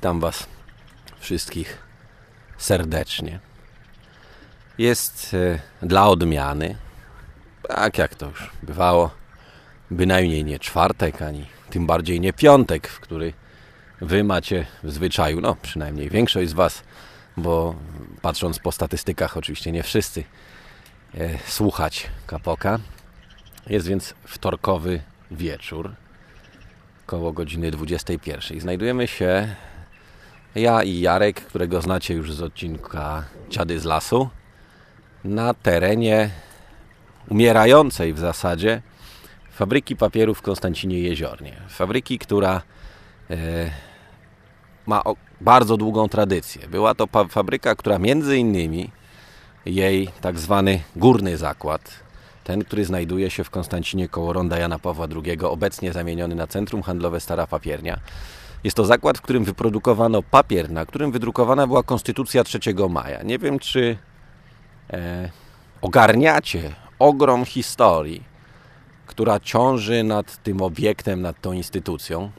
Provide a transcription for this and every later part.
Witam Was wszystkich serdecznie. Jest e, dla odmiany, tak jak to już bywało, bynajmniej nie czwartek, ani tym bardziej nie piątek, w który Wy macie w zwyczaju, no przynajmniej większość z Was, bo patrząc po statystykach, oczywiście nie wszyscy, e, słuchać kapoka. Jest więc wtorkowy wieczór, koło godziny 21. Znajdujemy się ja i Jarek, którego znacie już z odcinka Ciady z lasu, na terenie umierającej w zasadzie fabryki papieru w Konstancinie Jeziornie. Fabryki, która e, ma o, bardzo długą tradycję. Była to fabryka, która między innymi jej tak zwany górny zakład, ten, który znajduje się w Konstancinie koło Ronda Jana Pawła II, obecnie zamieniony na Centrum Handlowe Stara Papiernia. Jest to zakład, w którym wyprodukowano papier, na którym wydrukowana była Konstytucja 3 maja. Nie wiem, czy e, ogarniacie ogrom historii, która ciąży nad tym obiektem, nad tą instytucją.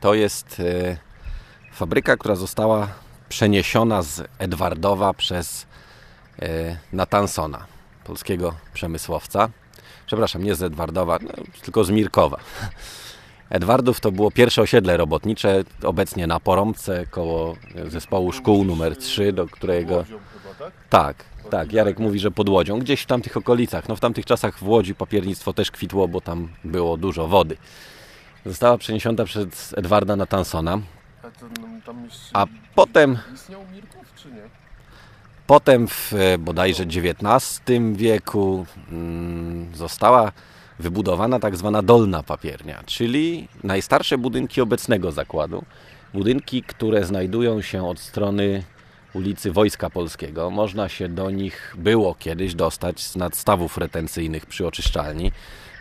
To jest e, fabryka, która została przeniesiona z Edwardowa przez e, Natansona, polskiego przemysłowca. Przepraszam, nie z Edwardowa, no, tylko z Mirkowa. Edwardów to było pierwsze osiedle robotnicze, obecnie na Porąbce, koło zespołu szkół numer 3, do którego... Tak, tak. Jarek mówi, że pod Łodzią, gdzieś w tamtych okolicach. No w tamtych czasach w Łodzi papiernictwo też kwitło, bo tam było dużo wody. Została przeniesiona przez Edwarda Natansona. A potem... Potem w bodajże XIX wieku mm, została wybudowana tak zwana dolna papiernia, czyli najstarsze budynki obecnego zakładu. Budynki, które znajdują się od strony ulicy Wojska Polskiego. Można się do nich było kiedyś dostać z nadstawów retencyjnych przy oczyszczalni.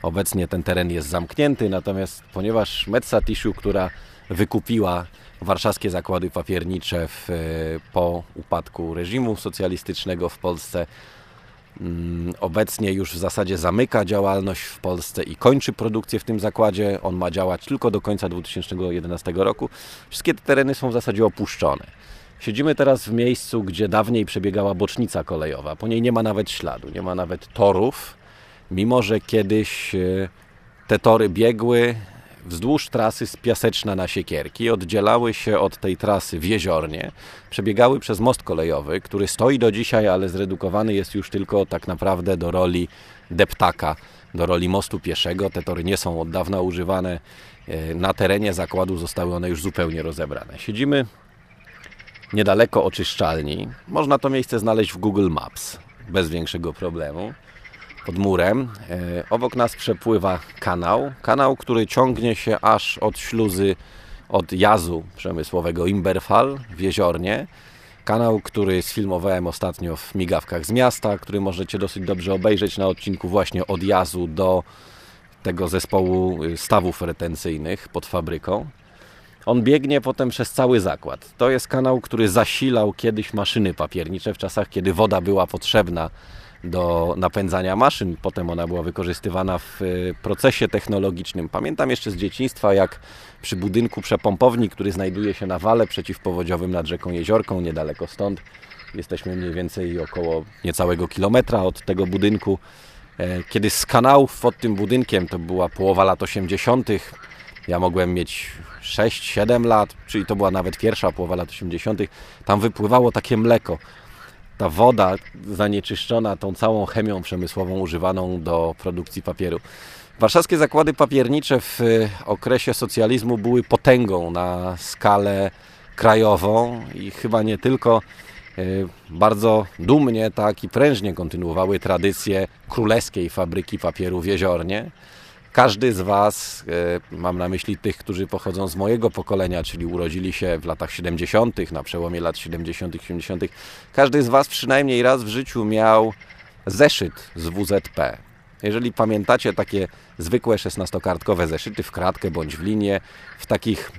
Obecnie ten teren jest zamknięty, natomiast ponieważ Metsa Tissue, która wykupiła warszawskie zakłady papiernicze w, po upadku reżimu socjalistycznego w Polsce, obecnie już w zasadzie zamyka działalność w Polsce i kończy produkcję w tym zakładzie. On ma działać tylko do końca 2011 roku. Wszystkie te tereny są w zasadzie opuszczone. Siedzimy teraz w miejscu, gdzie dawniej przebiegała bocznica kolejowa. Po niej nie ma nawet śladu, nie ma nawet torów, mimo że kiedyś e, te tory biegły wzdłuż trasy z Piaseczna na Siekierki, oddzielały się od tej trasy w Jeziornie, przebiegały przez most kolejowy, który stoi do dzisiaj, ale zredukowany jest już tylko tak naprawdę do roli deptaka, do roli mostu pieszego. Te tory nie są od dawna używane. E, na terenie zakładu zostały one już zupełnie rozebrane. Siedzimy niedaleko oczyszczalni. Można to miejsce znaleźć w Google Maps bez większego problemu pod murem. E, obok nas przepływa kanał. Kanał, który ciągnie się aż od śluzy, od jazu przemysłowego Imberfall w Jeziornie. Kanał, który sfilmowałem ostatnio w Migawkach z miasta, który możecie dosyć dobrze obejrzeć na odcinku właśnie od jazu do tego zespołu y, stawów retencyjnych pod fabryką. On biegnie potem przez cały zakład. To jest kanał, który zasilał kiedyś maszyny papiernicze w czasach, kiedy woda była potrzebna do napędzania maszyn. Potem ona była wykorzystywana w e, procesie technologicznym. Pamiętam jeszcze z dzieciństwa, jak przy budynku przepompowni, który znajduje się na wale przeciwpowodziowym nad rzeką Jeziorką, niedaleko stąd. Jesteśmy mniej więcej około niecałego kilometra od tego budynku. E, kiedy z kanałów pod tym budynkiem, to była połowa lat 80., ja mogłem mieć 6-7 lat, czyli to była nawet pierwsza połowa lat 80., tam wypływało takie mleko ta woda zanieczyszczona tą całą chemią przemysłową używaną do produkcji papieru. Warszawskie zakłady papiernicze w okresie socjalizmu były potęgą na skalę krajową i chyba nie tylko e, bardzo dumnie tak i prężnie kontynuowały tradycję królewskiej fabryki papieru w Jeziornie. Każdy z Was, e, mam na myśli tych, którzy pochodzą z mojego pokolenia, czyli urodzili się w latach 70., na przełomie lat 70., 80., każdy z Was przynajmniej raz w życiu miał zeszyt z WZP. Jeżeli pamiętacie takie zwykłe 16-kartkowe zeszyty w kratkę bądź w linię, w takich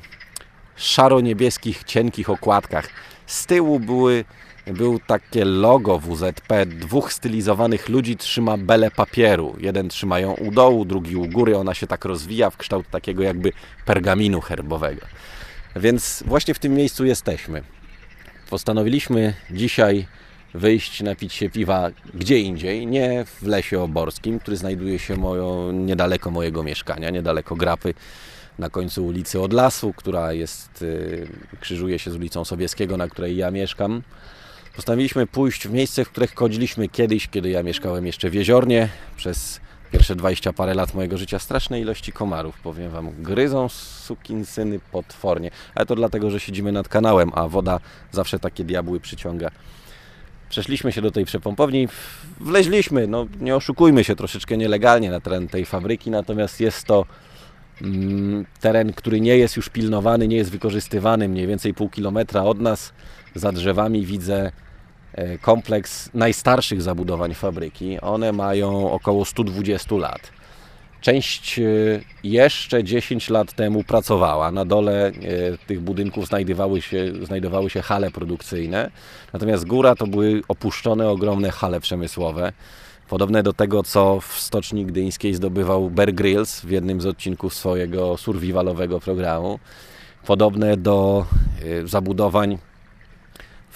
szaro-niebieskich, cienkich okładkach, z tyłu były był takie logo WZP, dwóch stylizowanych ludzi trzyma belę papieru. Jeden trzyma ją u dołu, drugi u góry. Ona się tak rozwija w kształt takiego jakby pergaminu herbowego. Więc właśnie w tym miejscu jesteśmy. Postanowiliśmy dzisiaj wyjść, napić się piwa gdzie indziej, nie w lesie oborskim, który znajduje się niedaleko mojego mieszkania, niedaleko Grapy, na końcu ulicy od lasu, która jest, y, krzyżuje się z ulicą Sobieskiego, na której ja mieszkam. Postanowiliśmy pójść w miejsce, w których chodziliśmy kiedyś, kiedy ja mieszkałem jeszcze w Jeziornie. Przez pierwsze 20 parę lat mojego życia straszne ilości komarów, powiem Wam. Gryzą sukinsyny potwornie. Ale to dlatego, że siedzimy nad kanałem, a woda zawsze takie diabły przyciąga. Przeszliśmy się do tej przepompowni, wleźliśmy, no nie oszukujmy się, troszeczkę nielegalnie na teren tej fabryki, natomiast jest to mm, teren, który nie jest już pilnowany, nie jest wykorzystywany, mniej więcej pół kilometra od nas. Za drzewami widzę kompleks najstarszych zabudowań fabryki. One mają około 120 lat. Część e, jeszcze 10 lat temu pracowała. Na dole e, tych budynków znajdowały się, znajdowały się hale produkcyjne, natomiast góra to były opuszczone ogromne hale przemysłowe. Podobne do tego, co w Stoczni Gdyńskiej zdobywał Bear Grylls w jednym z odcinków swojego survivalowego programu. Podobne do e, zabudowań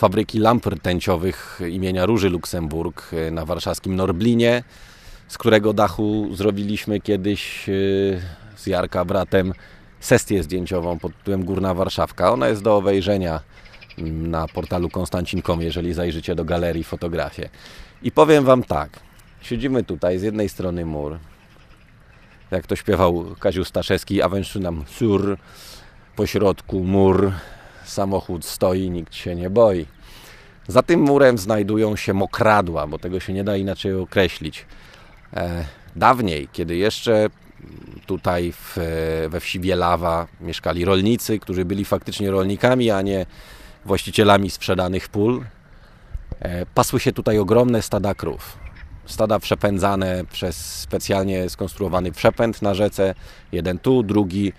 fabryki lamp rtęciowych imienia Róży Luksemburg na warszawskim Norblinie z którego dachu zrobiliśmy kiedyś e, z Jarka bratem sestię zdjęciową pod tytułem Górna Warszawka. Ona jest do obejrzenia na portalu Konstancin.com, jeżeli zajrzycie do galerii fotografię. I powiem Wam tak, siedzimy tutaj, z jednej strony mur, jak to śpiewał Kaziu Staszewski, a nam sur, po środku mur, samochód stoi, nikt się nie boi. Za tym murem znajdują się mokradła, bo tego się nie da inaczej określić. E, dawniej, kiedy jeszcze tutaj w, we wsi Bielawa mieszkali rolnicy, którzy byli faktycznie rolnikami, a nie właścicielami sprzedanych pól, e, pasły się tutaj ogromne stada krów. Stada przepędzane przez specjalnie skonstruowany przepęd na rzece. Jeden tu, drugi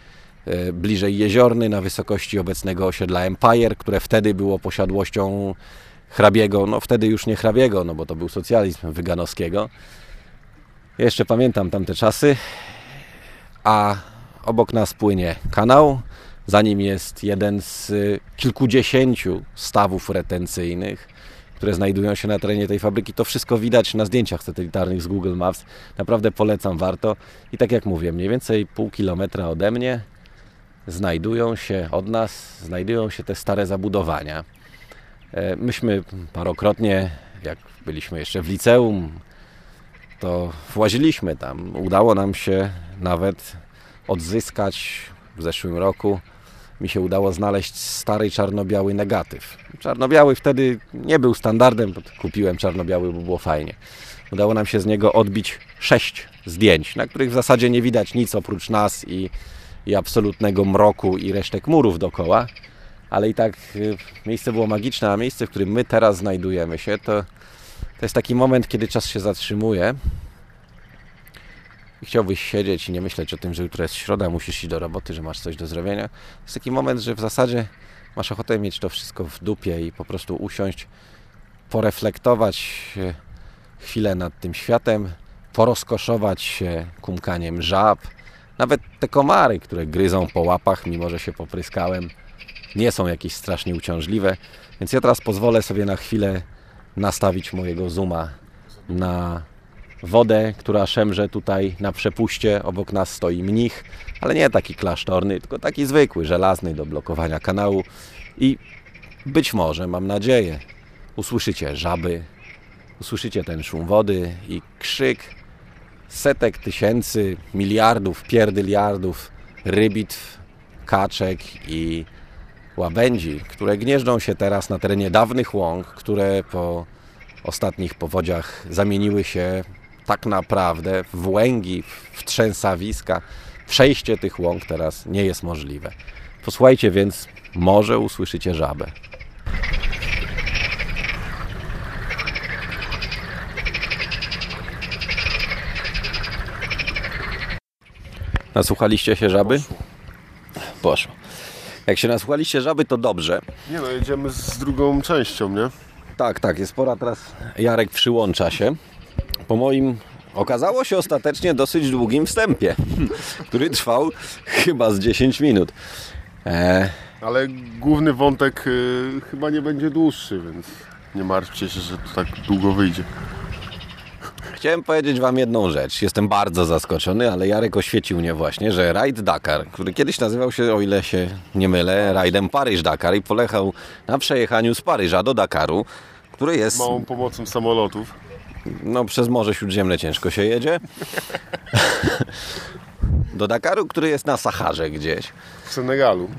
bliżej jeziorny, na wysokości obecnego osiedla Empire, które wtedy było posiadłością hrabiego, no wtedy już nie hrabiego, no bo to był socjalizm wyganowskiego. Jeszcze pamiętam tamte czasy. A obok nas płynie kanał. Za nim jest jeden z kilkudziesięciu stawów retencyjnych, które znajdują się na terenie tej fabryki. To wszystko widać na zdjęciach satelitarnych z Google Maps. Naprawdę polecam, warto. I tak jak mówię, mniej więcej pół kilometra ode mnie znajdują się od nas, znajdują się te stare zabudowania. E, myśmy parokrotnie, jak byliśmy jeszcze w liceum, to właziliśmy tam. Udało nam się nawet odzyskać w zeszłym roku mi się udało znaleźć stary czarno-biały negatyw. Czarno-biały wtedy nie był standardem, kupiłem czarno-biały, bo było fajnie. Udało nam się z niego odbić sześć zdjęć, na których w zasadzie nie widać nic oprócz nas i, i absolutnego mroku i resztek murów dookoła. Ale i tak y, miejsce było magiczne, a miejsce, w którym my teraz znajdujemy się, to to jest taki moment, kiedy czas się zatrzymuje i chciałbyś siedzieć i nie myśleć o tym, że jutro jest środa, musisz iść do roboty, że masz coś do zrobienia. To jest taki moment, że w zasadzie masz ochotę mieć to wszystko w dupie i po prostu usiąść, poreflektować chwilę nad tym światem, porozkoszować się kumkaniem żab. Nawet te komary, które gryzą po łapach, mimo że się popryskałem, nie są jakieś strasznie uciążliwe. Więc ja teraz pozwolę sobie na chwilę nastawić mojego zooma na wodę, która szemrze tutaj na przepuście. Obok nas stoi mnich, ale nie taki klasztorny, tylko taki zwykły, żelazny do blokowania kanału. I być może, mam nadzieję, usłyszycie żaby, usłyszycie ten szum wody i krzyk setek tysięcy, miliardów, pierdyliardów rybitw, kaczek i łabędzi, które gnieżdżą się teraz na terenie dawnych łąk, które po ostatnich powodziach zamieniły się tak naprawdę w łęgi, w trzęsawiska. Przejście tych łąk teraz nie jest możliwe. Posłuchajcie więc, może usłyszycie żabę. Nasłuchaliście się żaby? Poszło. Jak się nasłuchaliście żaby, to dobrze. Nie no, jedziemy z drugą częścią, nie? Tak, tak, jest pora teraz. Jarek przyłącza się. Po moim okazało się ostatecznie dosyć długim wstępie, który trwał chyba z 10 minut. E... Ale główny wątek y, chyba nie będzie dłuższy, więc nie martwcie się, że to tak długo wyjdzie. Chciałem powiedzieć Wam jedną rzecz. Jestem bardzo zaskoczony, ale Jarek oświecił mnie właśnie, że rajd Dakar, który kiedyś nazywał się, o ile się nie mylę, rajdem Paryż-Dakar i polegał na przejechaniu z Paryża do Dakaru, który jest Małą pomocą samolotów. no, przez Morze Śródziemne ciężko się jedzie. Do Dakaru, który jest na Saharze gdzieś. W Senegalu.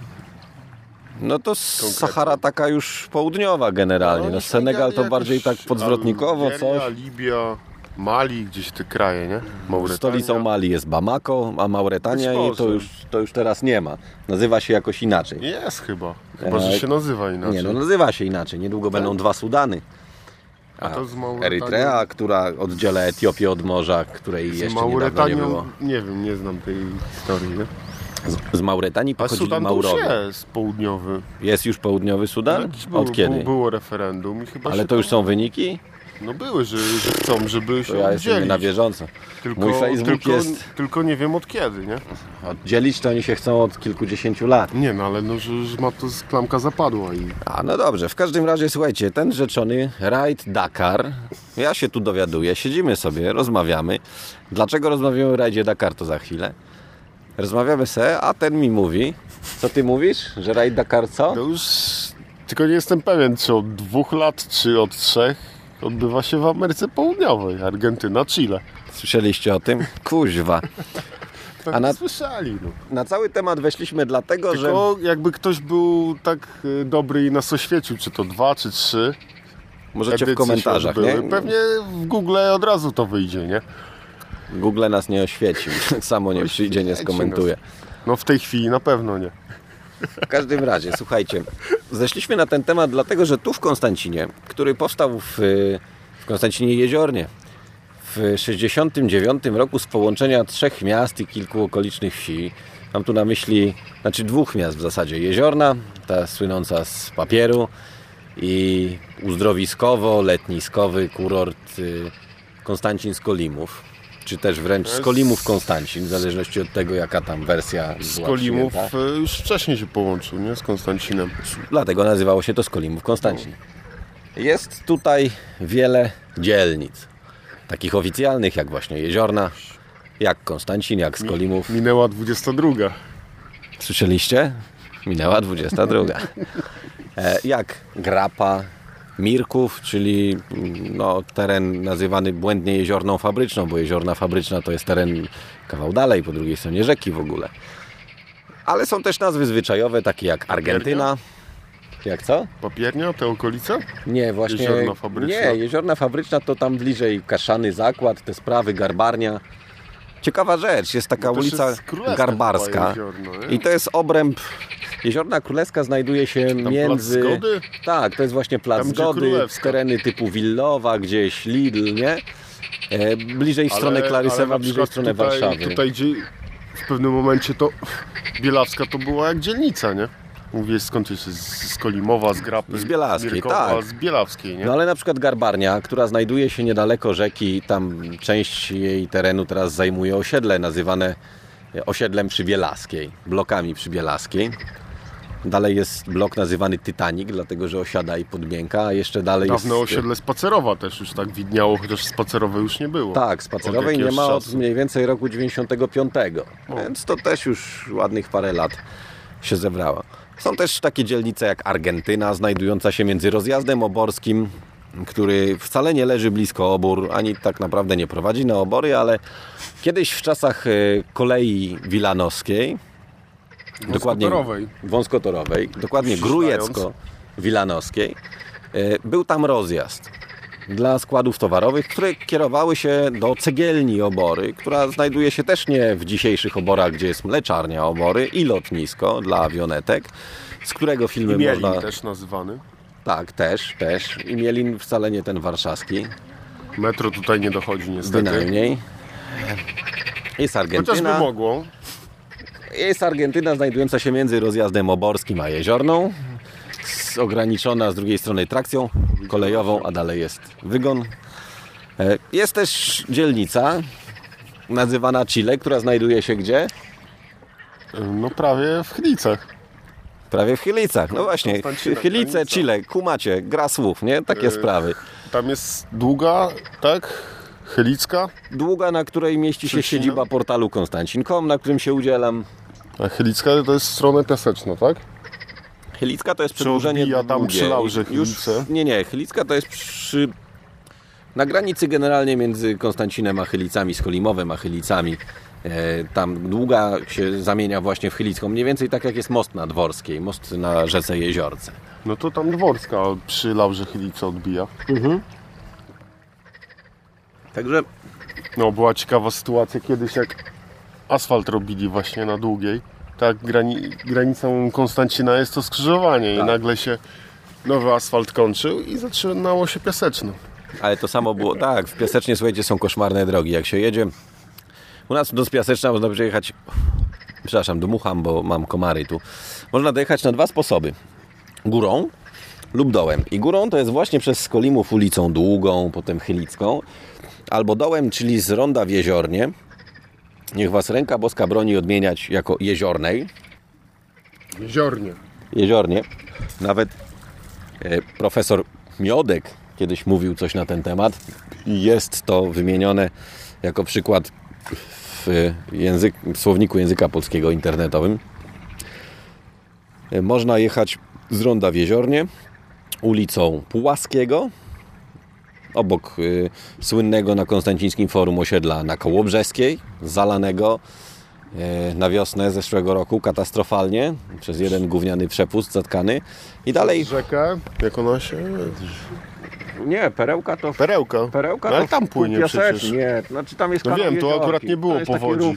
No to Sahara taka już południowa generalnie. No, i Senegal to bardziej tak podzwrotnikowo Algeria, coś. Libia, Mali, gdzieś te kraje, nie? Mauretania. Stolicą Mali jest Bamako, a Mauretania i to już, to już teraz nie ma. Nazywa się jakoś inaczej. Jest chyba. Chyba, E, że się nazywa inaczej. Nie, no nazywa się inaczej. Niedługo będą dwa Sudany. A to z Mauretanią- Erytrea, która oddziela Etiopię od morza, której Z jeszcze niedawno nie było. nie wiem, nie znam tej historii, nie? Z, z Mauretanii A pochodzili Sudan Maurowie. jest południowy. Jest już południowy Sudan? Był, Od kiedy? Było, referendum i chyba Ale to już są wyniki? No były, że, że chcą, żeby się To ja jestem na bieżąco. Tylko, Mój Facebook tylko, jest... tylko nie wiem od kiedy, nie? Oddzielić to oni się chcą od kilkudziesięciu lat. Nie no, ale no, że, że ma to klamka zapadła i A no dobrze, w każdym razie słuchajcie, ten rzeczony Raid Dakar, ja się tu dowiaduję, siedzimy sobie, rozmawiamy. Dlaczego rozmawiamy o Rajdzie Dakar, to za chwilę. Rozmawiamy se, a ten mi mówi, co ty mówisz, że Raid Dakar co? to już... Tylko nie jestem pewien, czy od dwóch lat, czy od trzech odbywa się w Ameryce Południowej. Argentyna, Chile. Słyszeliście o tym? Kuźwa. Tak A na- słyszeli, no. Na cały temat weszliśmy dlatego, że... Tylko jakby ktoś był tak y, dobry i nas oświecił, czy to dwa, czy trzy Możecie w komentarzach, nie? Pewnie w Google od razu to wyjdzie, nie? Google nas nie oświecił, samo nie przyjdzie, nie skomentuje. No w tej chwili na pewno nie. W każdym razie, słuchajcie, zeszliśmy na ten temat dlatego, że tu w Konstancinie, który powstał w, w Konstancinie Jeziornie w 69 roku z połączenia trzech miast i kilku okolicznych wsi, mam tu na myśli, znaczy dwóch miast w zasadzie, Jeziorna, ta słynąca z papieru i uzdrowiskowo-letniskowy kurort y, Konstancin z Kolimów, czy też wręcz z Kolimów Konstancin, w zależności od tego, jaka tam wersja Z była Kolimów przyjęta. y, już wcześniej się połączył, nie? Z Konstancinem. Dlatego nazywało się to Skolimów Konstancin. Jest tutaj wiele dzielnic. Takich oficjalnych, jak właśnie Jeziorna, jak Konstancin, jak Skolimów. Minęła 22. Słyszeliście? Minęła 22. E, jak Grapa, Mirków, czyli no, teren nazywany błędnie Jeziorną Fabryczną, bo Jeziorna Fabryczna to jest teren kawał dalej, po drugiej stronie rzeki w ogóle. Ale są też nazwy zwyczajowe, takie jak Argentyna. Jak co? Papiernia, te okolice? Nie, właśnie. Jeziorna Fabryczna? Nie, jeziorna fabryczna to tam bliżej Kaszany Zakład, te sprawy, Garbarnia. Ciekawa rzecz, jest taka No ulica jest Garbarska. Jeziorno? I to jest obręb. Jeziorna Królewska znajduje się między. Plac Zgody? Tak, to jest właśnie plac Tam, zgody, tereny typu Willowa, gdzieś Lidl, nie? E, bliżej w stronę Klarysewa, bliżej w stronę tutaj, Warszawy. Tutaj gdzie w pewnym momencie to Bielawska to była jak dzielnica, nie? Mówisz skąd jest? Z Kolimowa, z Grapy? Z Bielawskiej, tak. Z Bielawskiej, nie? No ale na przykład Garbarnia, która znajduje się niedaleko rzeki, tam część jej terenu teraz zajmuje osiedle nazywane e, osiedlem przy Bielaskiej, blokami przy Bielaskiej. Dalej jest blok nazywany Titanic, dlatego że osiada i podmięka, a jeszcze dalej Dawne jest... Dawne osiedle Spacerowa też już tak widniało, chociaż Spacerowej już nie było. Tak, Spacerowej nie ma od mniej więcej roku 95, o. więc to też już ładnych parę lat się zebrała. Są też takie dzielnice jak Argentyna, znajdująca się między rozjazdem oborskim, który wcale nie leży blisko obór, ani tak naprawdę nie prowadzi na obory, ale kiedyś w czasach e, kolei wilanowskiej, dokładnie Wąskotorowej. dokładnie grujecko-wilanowskiej, e, był tam rozjazd dla składów towarowych, które kierowały się do cegielni obory, która znajduje się też nie w dzisiejszych oborach, gdzie jest mleczarnia obory i lotnisko dla awionetek, z którego filmy I Mielin można... też nazywany. Tak, też, też. I Mielin wcale nie ten warszawski, Metro tutaj nie dochodzi niestety. bynajmniej. Jest Chociażby Argentyna. mogło. Jest Argentyna znajdująca się między rozjazdem oborskim a jeziorną. Z- Ograniczona z drugiej strony trakcją kolejową, a dalej jest wygon. E, Jest też dzielnica nazywana Chile, która znajduje się gdzie? No prawie w Chlicach. Prawie w Chylicach. No właśnie, Konstancina, Chylice. Chile, kumacie, gra słów, nie? Takie Yy. sprawy. Tam jest długa, tak? Chylicka. Długa, na której mieści się Szczecina. siedziba portalu Konstancin.com, na którym się udzielam. A Chylicka to jest strona piaseczna, tak? Chylicka to jest Czy przedłużenie odbija tam przy Laurze Już? Nie, nie, Chylicka to jest przy... Na granicy generalnie między Konstancinem a Chylicami, z Cholimowem a Chylicami. E, tam długa się zamienia właśnie w Chylicką. Mniej więcej tak jak jest most na Dworskiej, most na rzece Jeziorce. No to tam Dworska przy Laurze Chylice odbija. Także No, była ciekawa sytuacja kiedyś, jak asfalt robili właśnie na długiej. Tak, grani granicą Konstancina jest to skrzyżowanie Tak. i nagle się nowy asfalt kończył i zaczynało się piaseczne. Ale to samo było, tak, w Piasecznie, słuchajcie, są koszmarne drogi. Jak się jedzie, u nas do Piaseczna można przejechać, przepraszam, dmucham, bo mam komary tu. Można dojechać na dwa sposoby. Górą lub dołem. I górą to jest właśnie przez Skolimów ulicą Długą, potem Chylicką, albo dołem, czyli z Ronda w Jeziornie. Niech Was ręka boska broni odmieniać jako Jeziornej. Jeziornie. Jeziornie. Nawet e, profesor Miodek kiedyś mówił coś na ten temat i jest to wymienione jako przykład w, język, w słowniku języka polskiego internetowym. E, Można jechać z Ronda w Jeziornie ulicą Pułaskiego obok y, słynnego na Konstancińskim Forum osiedla na Kołobrzeskiej, zalanego na wiosnę zeszłego roku katastrofalnie przez jeden gówniany przepust zatkany i dalej... Rzekę, jak ona się... Nie, perełka to... Perełka. Perełka No, ale to tam płynie przecież. Nie, znaczy tam jest No wiem, to Jeziorki. akurat nie było to powodzi.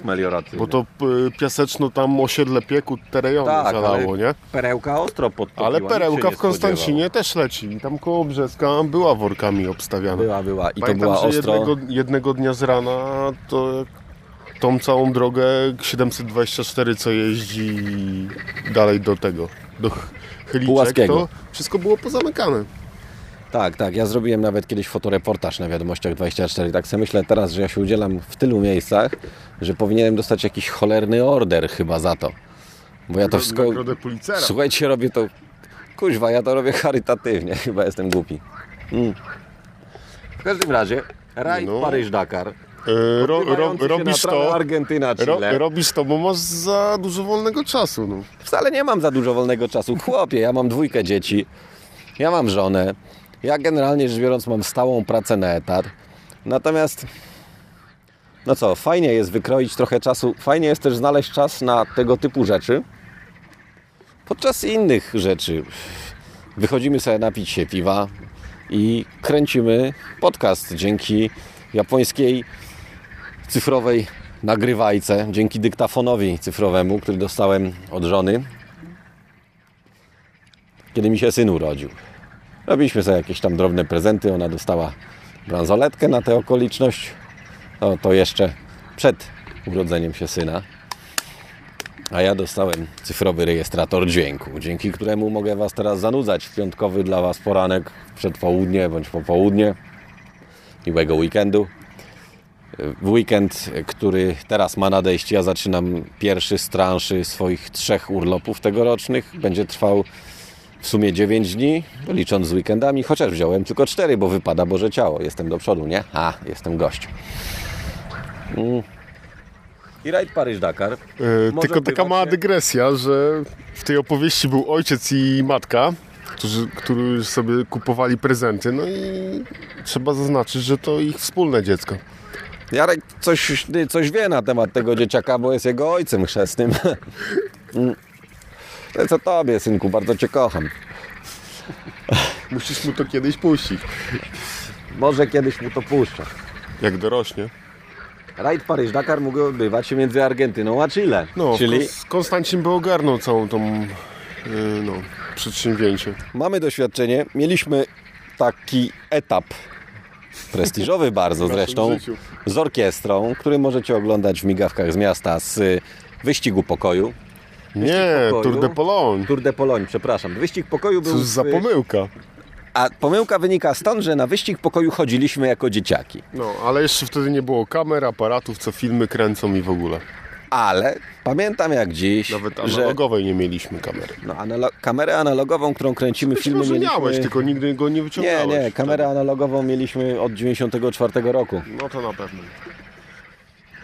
Bo to y, piaseczno tam osiedle pieku te rejony tak, zalało, nie? perełka ostro podtopiła. Ale perełka w Konstancinie też leci. I tam koło Brzeska była workami obstawiana. Była, była i to Pamiętam, była że ostro... jednego, jednego dnia z rana to tą całą drogę 724, co jeździ dalej do tego, do Ch- Chyliczek, Pułaskiego. to wszystko było pozamykane. Tak, tak. Ja zrobiłem nawet kiedyś fotoreportaż na Wiadomościach 24. Tak sobie myślę teraz, że ja się udzielam w tylu miejscach, że powinienem dostać jakiś cholerny order chyba za to. Bo ja to wszystko... Słuchajcie, robię to... Kuźwa, ja to robię charytatywnie. Chyba jestem głupi. Mm. W każdym razie, rajd No. Paryż-Dakar. E, ro, ro, robisz to, Argentyna, ro, robisz to, bo masz za dużo wolnego czasu. No. Wcale nie mam za dużo wolnego czasu. Chłopie, ja mam dwójkę dzieci, ja mam żonę, ja generalnie rzecz biorąc mam stałą pracę na etat. Natomiast, no co, fajnie jest wykroić trochę czasu, fajnie jest też znaleźć czas na tego typu rzeczy. Podczas innych rzeczy wychodzimy sobie napić się piwa i kręcimy podcast dzięki japońskiej cyfrowej nagrywajce, dzięki dyktafonowi cyfrowemu, który dostałem od żony, kiedy mi się syn urodził. Robiliśmy sobie jakieś tam drobne prezenty, ona dostała bransoletkę na tę okoliczność. No, to jeszcze przed urodzeniem się syna. A ja dostałem cyfrowy rejestrator dźwięku, dzięki któremu mogę Was teraz zanudzać w piątkowy dla Was poranek, przedpołudnie bądź popołudnie miłego weekendu. W weekend, który teraz ma nadejść, ja zaczynam pierwszy z transzy swoich trzech urlopów tegorocznych. Będzie trwał w sumie 9 dni, licząc z weekendami, chociaż wziąłem tylko 4, bo wypada Boże Ciało. Jestem do przodu, nie? A, jestem gość. Mm. I rajd Paryż-Dakar. Może tylko taka mała się- dygresja, że w tej opowieści był ojciec i matka, którzy, którzy sobie kupowali prezenty, no i trzeba zaznaczyć, że to ich wspólne dziecko. Jarek coś, coś wie na temat tego dzieciaka, bo jest jego ojcem chrzestnym. To jest o tobie, synku, bardzo cię kocham. Musisz mu to kiedyś puścić, Może kiedyś mu to puszczę. jak dorośnie. Rajd Paryż-Dakar mógł odbywać się między Argentyną a Chile. No, Czyli Kons- Konstancin by ogarnął całą tą yy, no, przedsięwzięcie. mamy doświadczenie. Mieliśmy taki etap prestiżowy bardzo zresztą z orkiestrą, który możecie oglądać w migawkach z miasta z y, Wyścigu Pokoju. Nie, pokoju. Tour de Pologne. Tour de Pologne, przepraszam. Wyścig Pokoju był... Cóż za w- pomyłka. A pomyłka wynika stąd, że na Wyścig Pokoju chodziliśmy jako dzieciaki. No, ale jeszcze wtedy nie było kamer, aparatów, co filmy kręcą i w ogóle. Ale pamiętam jak dziś, Nawet że analogowej nie mieliśmy kamery. no, analo- kamerę analogową, którą kręcimy Być filmy, mieliśmy... miałeś, tylko nigdy go nie Nie, wyciągałeś. nie, kamerę analogową mieliśmy od 94 roku. No to na pewno.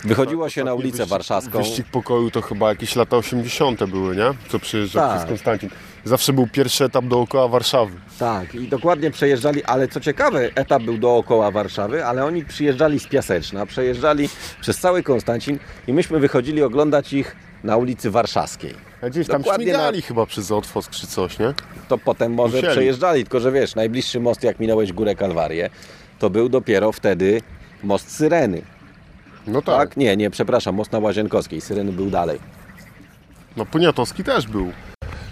Wychodziło się na ulicę wyścig- Warszawską. Wyścig pokoju to chyba jakieś lata 80. były, nie? Co przyjeżdżał Tak. przez Konstancin. Zawsze był pierwszy etap dookoła Warszawy. Tak, i dokładnie przejeżdżali, ale co ciekawe, etap był dookoła Warszawy, ale oni przyjeżdżali z Piaseczna, przejeżdżali przez cały Konstancin i myśmy wychodzili oglądać ich na ulicy Warszawskiej. A gdzieś tam Dokładnie śmigali chyba przez Otwosk czy coś, nie? To potem może Musieli. przejeżdżali, tylko że wiesz, najbliższy most jak minąłeś Górę Kalwarię, to był dopiero wtedy most Syreny. No Tak? tak. Nie, nie, przepraszam, most na Łazienkowskiej, Syreny był dalej. No Poniatowski też był.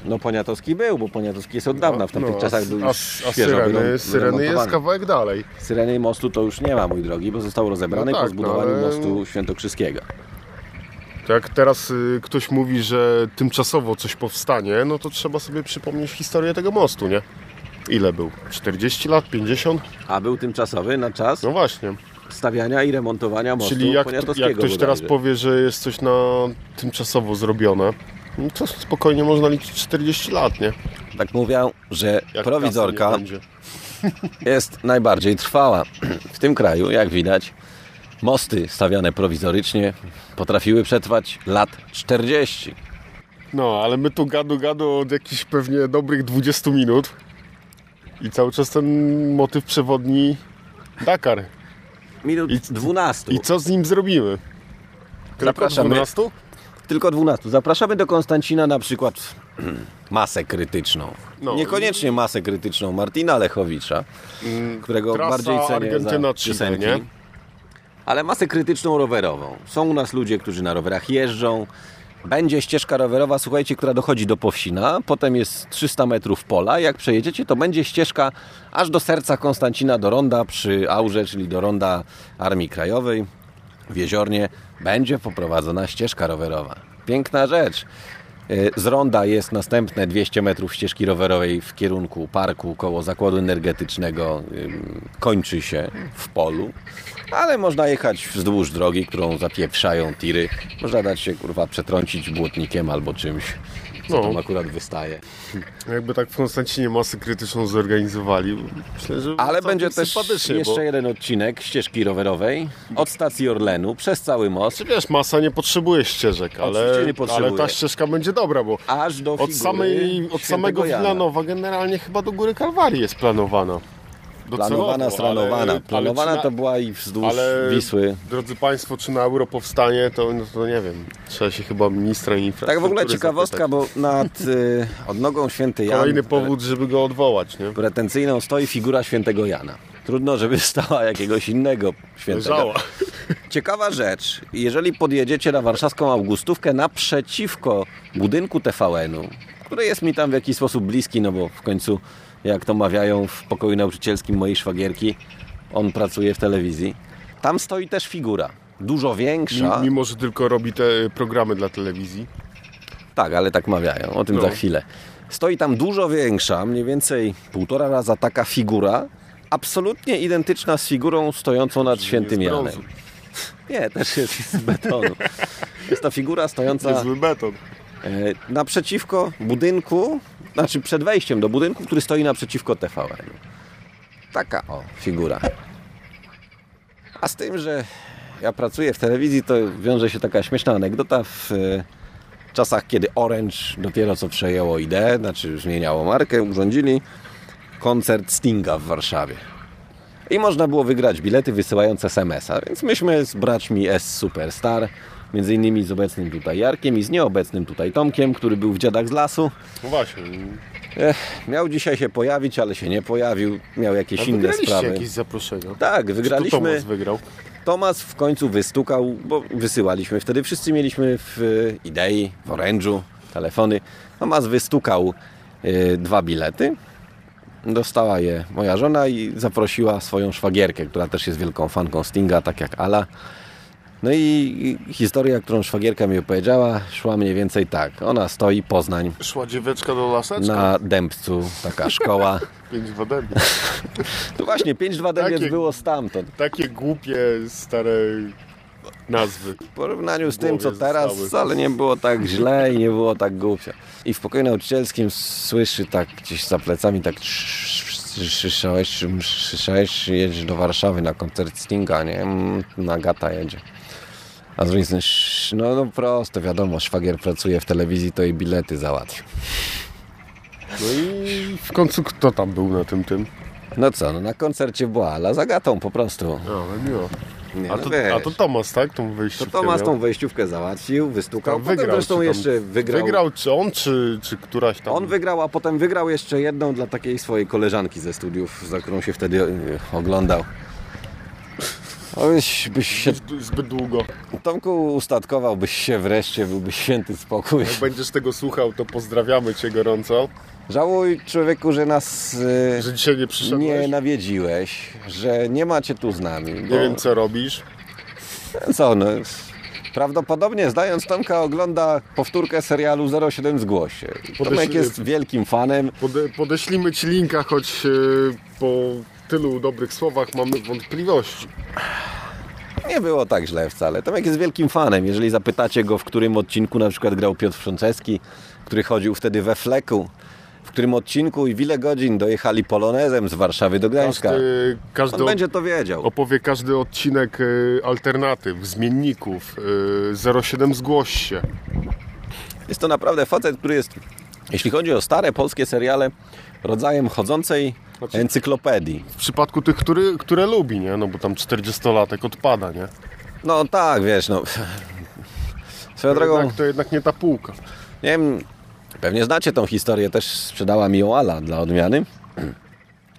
No Poniatowski był, bo Poniatowski jest od dawna, w tamtych No, czasach był a, już a świeżo Syreny, Syreny jest kawałek dalej. Syreny mostu to już nie ma, mój drogi, bo został rozebrany No tak, po zbudowaniu no ale- mostu świętokrzyskiego. To jak teraz y, ktoś mówi, że tymczasowo coś powstanie, no to trzeba sobie przypomnieć historię tego mostu, nie? Ile był? 40 lat? 50? A był tymczasowy na czas No właśnie. Stawiania i remontowania mostu Czyli jak, jak ktoś teraz powie, że jest coś na tymczasowo zrobione, no to spokojnie można liczyć 40 lat, nie? Tak mówią, że Jak prowizorka jest najbardziej trwała. W tym kraju, jak widać, mosty stawiane prowizorycznie potrafiły przetrwać lat 40. No, ale my tu gadu gadu od jakichś pewnie dobrych 20 minut i cały czas ten motyw przewodni Dakar. Minut I- 12. I co z nim zrobimy? Tylko Zapraszamy. 12? Tylko 12. Zapraszamy do Konstancina na przykład masę krytyczną. No. Niekoniecznie masę krytyczną Martina Lechowicza, którego trasa bardziej cenię Argentyna, za piosenki. nie? Ale masę krytyczną rowerową. Są u nas ludzie, którzy na rowerach jeżdżą. Będzie ścieżka rowerowa, słuchajcie, która dochodzi do Powsina, potem jest 300 metrów pola. Jak przejedziecie, to będzie ścieżka aż do serca Konstancina, do ronda przy Aurze, czyli do ronda Armii Krajowej w Jeziornie. Będzie poprowadzona ścieżka rowerowa. Piękna rzecz. E, Z ronda jest następne 200 metrów ścieżki rowerowej w kierunku parku koło zakładu energetycznego. Kończy się w polu, ale można jechać wzdłuż drogi, którą zapieprzają tiry. Można dać się kurwa przetrącić błotnikiem albo czymś, co No. tam akurat wystaje. Jakby tak w Konstancinie masę krytyczną zorganizowali, myślę, że Ale będzie też jeszcze bo... jeden odcinek ścieżki rowerowej od stacji Orlenu przez cały most, Czy wiesz, masa nie potrzebuje ścieżek, ale, nie potrzebuje. ale ta ścieżka będzie dobra, bo aż do od, samej, od samego Jana. Wilanowa generalnie chyba do Góry Kalwarii jest planowana. Docelowo, Planowana, stranowana. ale- Planowana to była i wzdłuż ale- Wisły. Drodzy Państwo, czy na euro powstanie, to, no, to nie wiem. Trzeba się chyba ministra infrastruktury Tak w ogóle ciekawostka, zapytać. bo nad y, odnogą święty Jan Kolejny powód, żeby go odwołać, nie? pretencyjną stoi figura świętego Jana. Trudno, żeby stała jakiegoś innego świętego. Leżała. Ciekawa rzecz, jeżeli podjedziecie na warszawską Augustówkę naprzeciwko budynku TVN-u, który jest mi tam w jakiś sposób bliski, no bo w końcu, jak to mawiają w pokoju nauczycielskim mojej szwagierki, on pracuje w telewizji, tam stoi też figura, dużo większa. Mi- Mimo, że tylko robi te programy dla telewizji. Tak, ale tak mawiają, o tym No. za chwilę. Stoi tam dużo większa, mniej więcej półtora raza taka figura, absolutnie identyczna z figurą stojącą nad świętym Janem. Nie, też jest z betonu. Jest to figura stojąca Niezły beton. e, naprzeciwko budynku, znaczy przed wejściem do budynku, który stoi naprzeciwko TVN. Taka o figura. A z tym, że ja pracuję w telewizji, to wiąże się taka śmieszna anegdota w e, czasach, kiedy Orange dopiero co przejęło ideę, znaczy zmieniało markę, urządzili koncert Stinga w Warszawie. I można było wygrać bilety wysyłając SMS-a, więc myśmy z braćmi S Superstar, między innymi z obecnym tutaj Jarkiem i z nieobecnym tutaj Tomkiem, który był w Dziadach z Lasu, No właśnie. Ech, miał dzisiaj się pojawić, ale się nie pojawił, miał jakieś A inne sprawy. jakieś zaproszenia? Tak, Czy to wygraliśmy. Tomasz wygrał? Tomas w końcu wystukał, bo wysyłaliśmy. Wtedy wszyscy mieliśmy w e, Idei, w Orange'u telefony. Tomas wystukał e, dwa bilety. Dostała je moja żona i zaprosiła swoją szwagierkę, która też jest wielką fanką Stinga, tak jak Ala. No i historia, którą szwagierka mi opowiedziała, szła mniej więcej tak. Ona stoi, Poznań, Szła dzieweczka do laseczka? na Dębcu, taka szkoła. Pięć wodemi. No właśnie, 5-2 Dębiec Takie- było stamtąd. Takie głupie, stare... nazwy. W porównaniu z tym, co teraz, zostały. wcale nie było tak źle i nie było tak głupio. I w pokoju nauczycielskim słyszy tak gdzieś za plecami tak słyszałeś, jedziesz do Warszawy na koncert Stinga, nie? Mm, Na gata jedzie. A z drugiej strony, no, no prosto, wiadomo, szwagier pracuje w telewizji, to i bilety załatwił. No i w końcu kto tam był na tym tym? No co, no na koncercie była, ale za gatą po prostu. No, ale miło. Nie, A no to, wiesz. a to Tomas, tak? Tą To miał? tą wejściówkę załatwił, wystukał, Tam wygrał, zresztą jeszcze wygrał. Wygrał czy on, czy, czy któraś tam? On wygrał, a potem wygrał jeszcze jedną dla takiej swojej koleżanki ze studiów, za którą się wtedy e, oglądał. Byś, byś się, Zbyt- długo. Tomku, ustatkowałbyś się wreszcie, byłby święty spokój. Jak będziesz tego słuchał, to pozdrawiamy Cię gorąco. Żałuj, człowieku, że nas e, Że dzisiaj nie przyszedłeś. nie nawiedziłeś, że nie macie tu z nami. Nie wiem, co robisz. Co, no, prawdopodobnie zdając Tomka ogląda powtórkę serialu 07 Zgłoś się. Tomek jest wielkim fanem. Pode, podeślimy Ci linka, choć e, po tylu dobrych słowach mamy wątpliwości. Nie było tak źle wcale. Tomek jest wielkim fanem. Jeżeli zapytacie go, w którym odcinku na przykład grał Piotr Frzącewski, który chodził wtedy we fleku, w którym odcinku i w ile godzin dojechali polonezem z Warszawy do Gdańska. Każdy, każdy On będzie to wiedział. opowie każdy odcinek e, alternatyw, zmienników. e, 07 zgłoś się. Jest to naprawdę facet, który jest, jeśli chodzi o stare polskie seriale, rodzajem chodzącej Znaczy- encyklopedii. W przypadku tych, który, które lubi, nie? No bo tam 40-latek odpada, nie? No tak, wiesz, no. Swoją To drogą, jednak, to jednak nie ta półka. nie wiem, pewnie znacie tą historię, też sprzedała mi ją Ala dla odmiany.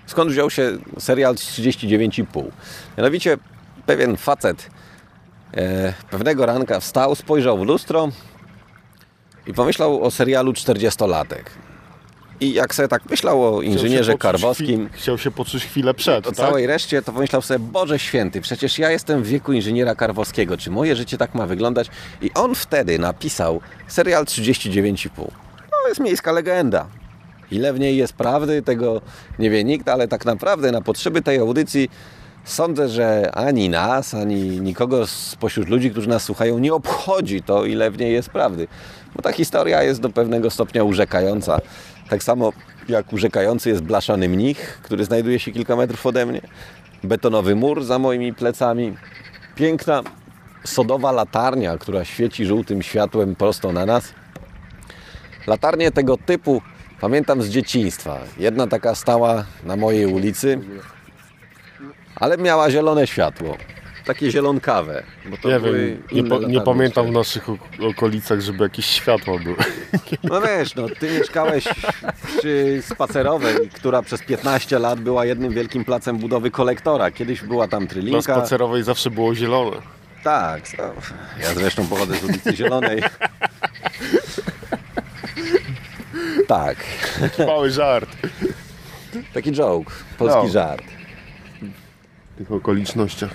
Skąd wziął się serial 39,5? Mianowicie pewien facet e, pewnego ranka wstał, spojrzał w lustro i pomyślał o serialu 40-latek. I jak sobie tak myślał o inżynierze Karwowskim, Chciał się poczuć chwilę przed, o tak? całej reszcie, to pomyślał sobie, Boże Święty, przecież ja jestem w wieku inżyniera Karwowskiego, czy moje życie tak ma wyglądać? I on wtedy napisał serial 39,5. To jest miejska legenda. Ile w niej jest prawdy, tego nie wie nikt, ale tak naprawdę na potrzeby tej audycji sądzę, że ani nas, ani nikogo spośród ludzi, którzy nas słuchają, nie obchodzi to, ile w niej jest prawdy. Bo ta historia jest do pewnego stopnia urzekająca. Tak samo jak urzekający jest blaszany mnich, który znajduje się kilka metrów ode mnie. Betonowy mur za moimi plecami. Piękna sodowa latarnia, która świeci żółtym światłem prosto na nas. Latarnie tego typu pamiętam z dzieciństwa. Jedna taka stała na mojej ulicy, ale miała zielone światło. Takie zielonkawe. Nie wiem, nie, po, nie pamiętam w naszych ok- okolicach, żeby jakieś światła były. No wiesz, no ty mieszkałeś przy spacerowej, która przez 15 lat była jednym wielkim placem budowy kolektora. Kiedyś była tam Na trylinka. spacerowej zawsze było zielone. Tak, no. ja zresztą pochodzę z ulicy Zielonej. Tak, Mały żart taki joke, polski No. żart. w tych okolicznościach.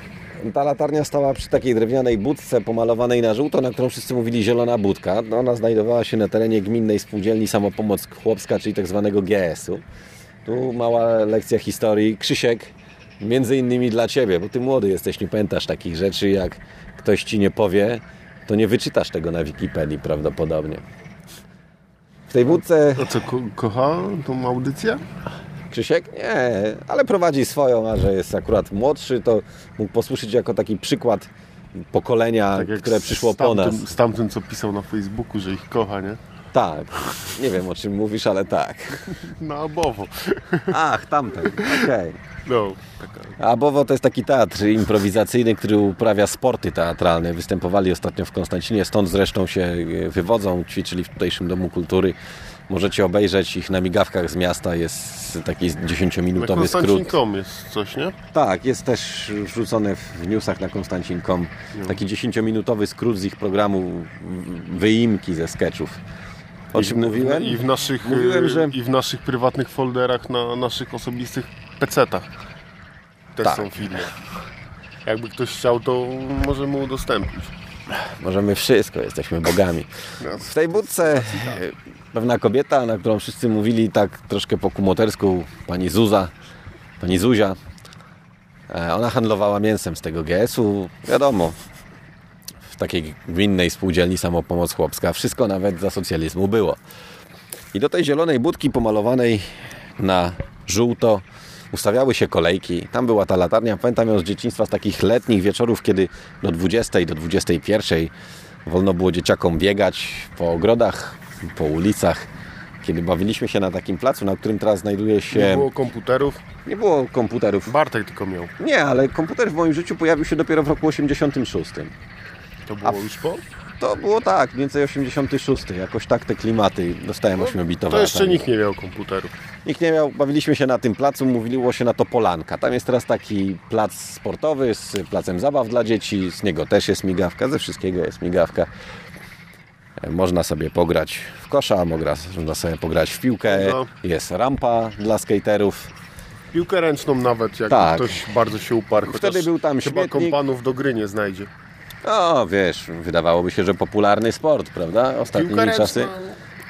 Ta latarnia stała przy takiej drewnianej budce pomalowanej na żółto, na którą wszyscy mówili zielona budka. Ona znajdowała się na terenie gminnej spółdzielni Samopomoc Chłopska, czyli tak zwanego GS-u. Tu mała lekcja historii. Krzysiek, między innymi dla Ciebie, bo Ty młody jesteś, nie pamiętasz takich rzeczy, jak ktoś Ci nie powie, to nie wyczytasz tego na Wikipedii prawdopodobnie. W tej budce A co, ko kocha tą audycję? Krzysiek? Nie, ale prowadzi swoją, a że jest akurat młodszy, to mógł posłużyć jako taki przykład pokolenia, Tak które przyszło z po tamtym, nas. Z tamtym, co pisał na Facebooku, że ich kocha, nie? Tak. Nie wiem o czym mówisz, ale tak. Na Abowo. Ach, tamten. Okej. No, taka. A Bowo to jest taki teatr improwizacyjny, który uprawia sporty teatralne. Występowali ostatnio w Konstancinie, stąd zresztą się e, wywodzą, ćwiczyli w tutejszym Domu Kultury. Możecie obejrzeć ich na migawkach z miasta, jest taki Na 10-minutowy skrót. Konstancin.com jest coś, nie? Tak, jest też wrzucone w newsach na Konstancin.com taki 10-minutowy skrót z ich programu wyimki ze sketchów. O czym mówiłem? I w naszych, Mówiłem, że- I w naszych prywatnych folderach na naszych osobistych PC-tach też Tak. są filmy. Jakby ktoś chciał, to możemy udostępnić. Możemy wszystko, jesteśmy bogami. W tej budce e, pewna kobieta, na którą wszyscy mówili tak troszkę po kumotersku, pani Zuza, pani Zuzia, e, ona handlowała mięsem z tego GS-u. Wiadomo, takiej gminnej spółdzielni Samopomoc Chłopska. Wszystko nawet za socjalizmu było. I do tej zielonej budki pomalowanej na żółto ustawiały się kolejki. Tam była ta latarnia. Pamiętam ją z dzieciństwa, z takich letnich wieczorów, kiedy do 20, do 21 wolno było dzieciakom biegać po ogrodach, po ulicach. Kiedy bawiliśmy się na takim placu, na którym teraz znajduje się... Nie było komputerów. Nie było komputerów. Bartek tylko miał. Nie, ale komputer w moim życiu pojawił się dopiero w roku 86. To było już po? To było tak, mniej więcej 86. Jakoś tak te klimaty. Dostałem 8-bitowe. To jeszcze nikt nie miał komputerów. Nikt nie miał, bawiliśmy się na tym placu, mówiło się na to Polanka. Tam jest teraz taki plac sportowy z placem zabaw dla dzieci, z niego też jest migawka, ze wszystkiego jest migawka. Można sobie pograć w kosza, można sobie pograć w piłkę, No. jest rampa dla skaterów. Piłkę ręczną nawet, jak Tak. ktoś bardzo się uparł. Wtedy był tam Chyba śmietnik. kompanów do gry nie znajdzie. No wiesz, wydawałoby się, że popularny sport, prawda? Ostatnimi czasy.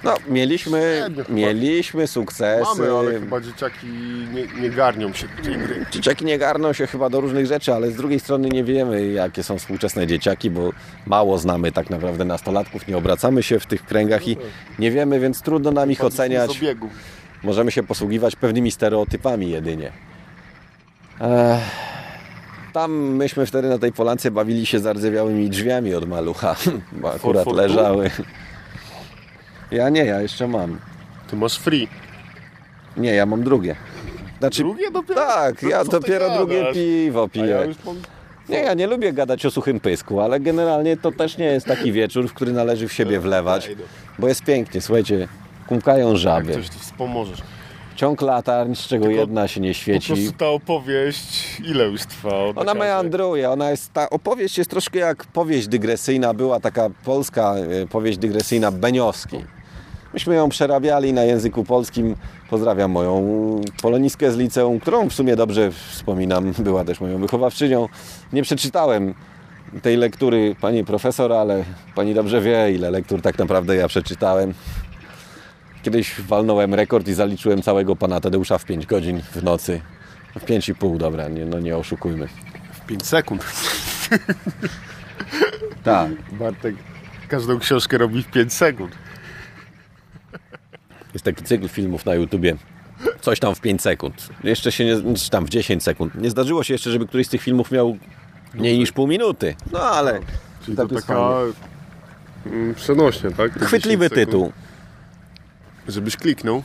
No, mieliśmy, mieliśmy sukcesy. Mamy, ale chyba dzieciaki nie, nie garnią się tej gry. Dzieciaki nie garną się chyba do różnych rzeczy, ale z drugiej strony nie wiemy, jakie są współczesne dzieciaki, bo mało znamy tak naprawdę nastolatków, nie obracamy się w tych kręgach i nie wiemy, więc trudno nam ich oceniać. Możemy się posługiwać pewnymi stereotypami jedynie. Ech, tam myśmy wtedy na tej Polance bawili się zardzewiałymi drzwiami od malucha, bo akurat leżały. Ja nie, ja jeszcze mam. Ty masz free. Nie, ja mam drugie. Znaczy, Drugie dopiero? tak, ja dopiero drugie piwo piję. ja mam... Nie, ja nie lubię gadać o suchym pysku, ale generalnie to też nie jest taki wieczór, w który należy w siebie wlewać, bo jest pięknie, słuchajcie, kumkają żaby, Coś ty wspomożesz. ciąg latarń, z czego Tylko jedna się nie Po świeci. prostu ta opowieść, ile już trwa? Od Ona meandruje, ona jest, ta opowieść jest troszkę jak powieść dygresyjna, była taka polska e, powieść dygresyjna Beniowski. Myśmy ją przerabiali na języku polskim. Pozdrawiam moją polonistkę z liceum, którą w sumie dobrze wspominam, była też moją wychowawczynią. Nie przeczytałem tej lektury pani profesor, ale pani dobrze wie, ile lektur tak naprawdę ja przeczytałem. Kiedyś walnąłem rekord i zaliczyłem całego pana Tadeusza w 5 godzin w nocy. W 5,5, dobra, nie, no nie oszukujmy. W 5 sekund. Tak. Bartek każdą książkę robi w 5 sekund. Jest taki cykl filmów na YouTubie. Coś tam w 5 sekund. Jeszcze się nie, tam w 10 sekund. Nie zdarzyło się jeszcze, żeby któryś z tych filmów miał mniej niż pół minuty. No ale Czyli tak to taka fajnie. mm, przenośnie, tak? Chwytliwy 10 sekund, tytuł. Żebyś kliknął.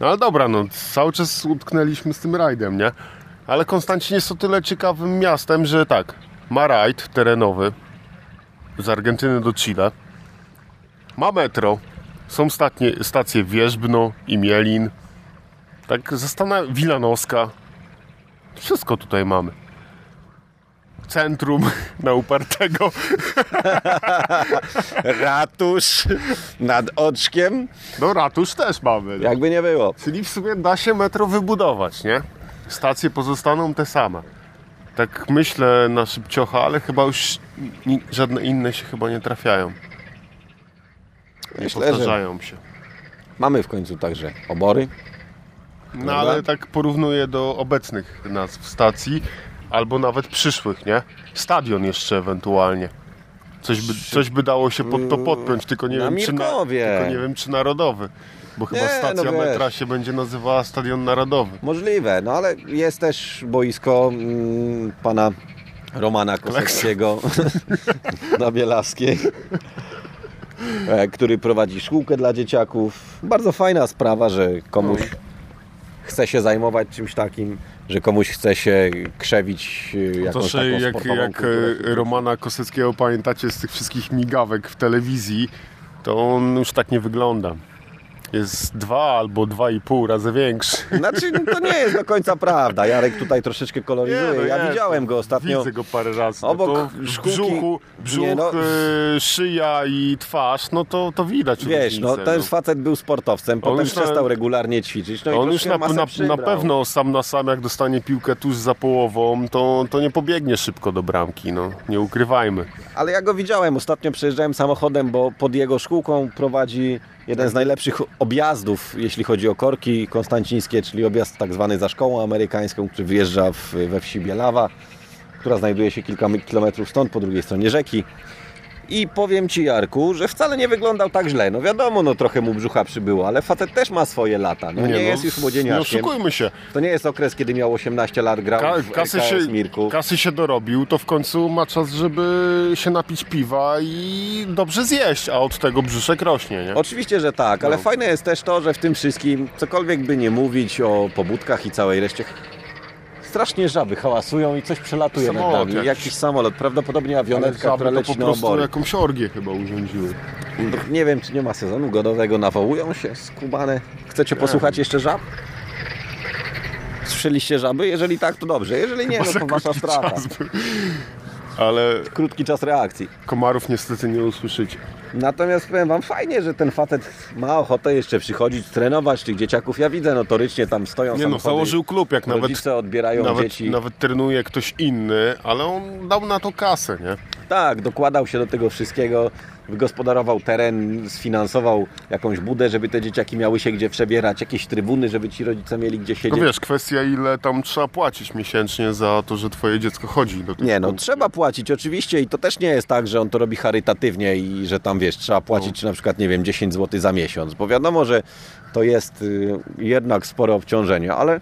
No ale dobra, no cały czas utknęliśmy z tym rajdem, nie? Ale Konstancin jest o tyle ciekawym miastem, że tak, ma rajd terenowy z Argentyny do Chile. Ma metro. Są statnie, stacje Wierzbno i Mielin. Tak zastanawia... Wilanowska. Wszystko tutaj mamy. Centrum na upartego. Ratusz nad oczkiem. No ratusz też mamy. No. Jakby nie było. Czyli w sumie da się metro wybudować, nie? Stacje pozostaną te same. Tak myślę na szybciocha, ale chyba już żadne inne się chyba nie trafiają. Nie Myślę, powtarzają się. mamy w końcu także obory. No Prawda? ale tak porównuję do obecnych nazw stacji, albo nawet przyszłych, nie? Stadion jeszcze ewentualnie. Coś by, coś by dało się pod to podpiąć, tylko nie, Na wiem, czy na, tylko nie wiem czy narodowy. Bo chyba Nie, no stacja wiesz. metra się będzie nazywała Stadion Narodowy. Możliwe, no ale jest też boisko mm, pana Romana Koseckiego na Bielaskiej, który prowadzi szkółkę dla dzieciaków. Bardzo fajna sprawa, że komuś chce się zajmować czymś takim, że komuś chce się krzewić e, jakąś To, taką jak, jak kulturę. e, Romana Koseckiego pamiętacie z tych wszystkich migawek w telewizji, to on już tak nie wygląda. Jest dwa albo dwa i pół razy większy. Znaczy, to nie jest do końca prawda. Jarek tutaj troszeczkę koloryzuje. no ja jest, widziałem no, go ostatnio. Widzę go parę razy. No Obok to szkółki- brzuchu, brzuch, Nie, no. e, szyja i twarz, no to, to widać Wiesz, no ten facet był sportowcem, potem już na- przestał regularnie ćwiczyć. No On już na, na, na pewno sam na sam, jak dostanie piłkę tuż za połową, to, to nie pobiegnie szybko do bramki, no nie ukrywajmy. Ale ja go widziałem, ostatnio przejeżdżałem samochodem, bo pod jego szkółką prowadzi jeden z najlepszych objazdów, jeśli chodzi o korki konstancińskie, czyli objazd tak zwany za szkołą amerykańską, który wyjeżdża w, we wsi Bielawa, która znajduje się kilka kilometrów stąd, po drugiej stronie rzeki. I powiem Ci, Jarku, że wcale nie wyglądał tak źle. No wiadomo, no trochę mu brzucha przybyło, ale facet też ma swoje lata. No nie, no, jest już Nie młodzieniaszkiem. oszukujmy się. to nie jest okres, kiedy miał 18 lat, grał Ka- w kasy, się, Mirku. kasy się dorobił, to w końcu ma czas, żeby się napić piwa i dobrze zjeść, a od tego brzuszek rośnie, nie? Oczywiście, że tak, ale No. fajne jest też to, że w tym wszystkim, cokolwiek by nie mówić o pobudkach i całej reszcie, strasznie żaby hałasują i coś przelatuje nad Samolot nami. jakiś. Jakiś samolot, prawdopodobnie awionetka, która leci po na prostu jakąś orgię chyba urządziły. Nie wiem, czy nie ma sezonu godowego, nawołują się skubane. Chcecie posłuchać jeszcze żab? Słyszeliście żaby? Jeżeli tak, to dobrze. Jeżeli nie, no to wasza strata. Ale Krótki czas reakcji. komarów niestety nie usłyszycie. Natomiast powiem wam, fajnie, że ten facet ma ochotę jeszcze przychodzić, trenować tych dzieciaków. Ja widzę notorycznie tam stoją Nie no, samochody. założył klub, jak nawet, Rodzice odbierają nawet, dzieci. nawet trenuje ktoś inny, ale on dał na to kasę, nie? Tak, dokładał się do tego wszystkiego, wygospodarował teren, sfinansował jakąś budę, żeby te dzieciaki miały się gdzie przebierać, jakieś trybuny, żeby ci rodzice mieli gdzie No siedzieć. wiesz, kwestia ile tam trzeba płacić miesięcznie za to, że twoje dziecko chodzi do tych Nie no, trzeba płacić oczywiście i to też nie jest tak, że on to robi charytatywnie i że tam wiesz, trzeba płacić No. na przykład, nie wiem, 10 zł za miesiąc, bo wiadomo, że to jest y, jednak spore obciążenie, ale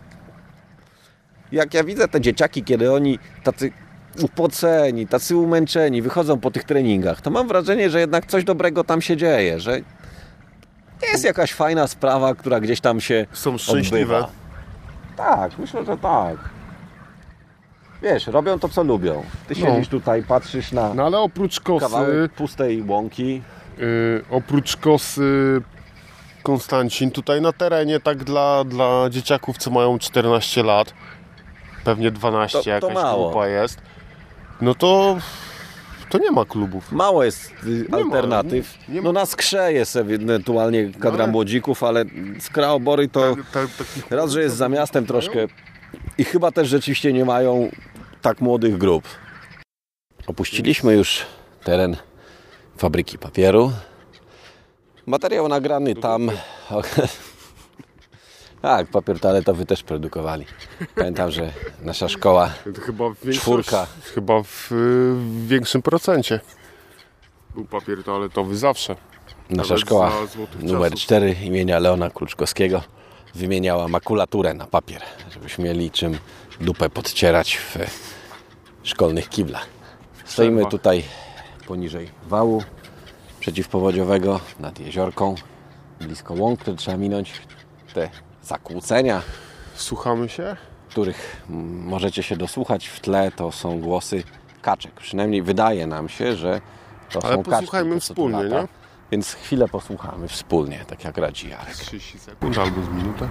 jak ja widzę te dzieciaki, kiedy oni tacy upoceni, tacy umęczeni, wychodzą po tych treningach, to mam wrażenie, że jednak coś dobrego tam się dzieje, że jest jakaś fajna sprawa, która gdzieś tam się Są szczęśliwe. odbywa. Tak, myślę, że tak. Wiesz, robią to, co lubią. Ty No. siedzisz tutaj, patrzysz na No ale oprócz kosy, kawałek pustej łąki. y, oprócz kosy Konstancin, tutaj na terenie tak dla, dla dzieciaków, co mają 14 lat, pewnie 12 To- to jakaś mało. grupa jest, no to to nie ma klubów. Mało jest y, ma, alternatyw. nie- nie no ma. na skrze jest ewentualnie kadra ale- młodzików, ale skra obory to Tak- tak- takich raz, że jest za miastem troszkę i chyba też rzeczywiście nie mają tak młodych grup. Opuściliśmy już teren fabryki papieru. Materiał nagrany tam. Tak, papier toaletowy też produkowali. Pamiętam, że nasza szkoła To chyba Czwórka. Chyba w, y, w większym procencie. Był papier toaletowy zawsze. Nasza Nawet szkoła numer czasów. 4 imienia Leona Kluczkowskiego wymieniała makulaturę na papier, żebyśmy mieli czym dupę podcierać w szkolnych kiblach. Stoimy tutaj poniżej wału przeciwpowodziowego nad jeziorką, blisko łąk, które trzeba minąć. Te zakłócenia, Słuchamy się? których możecie się dosłuchać w tle, to są głosy kaczek. Przynajmniej wydaje nam się, że to Ale są kaczki. posłuchajmy co tu wspólnie, lata. nie? Więc chwilę posłuchamy wspólnie, tak jak radzi Jarek. 30 sekund albo z minutę.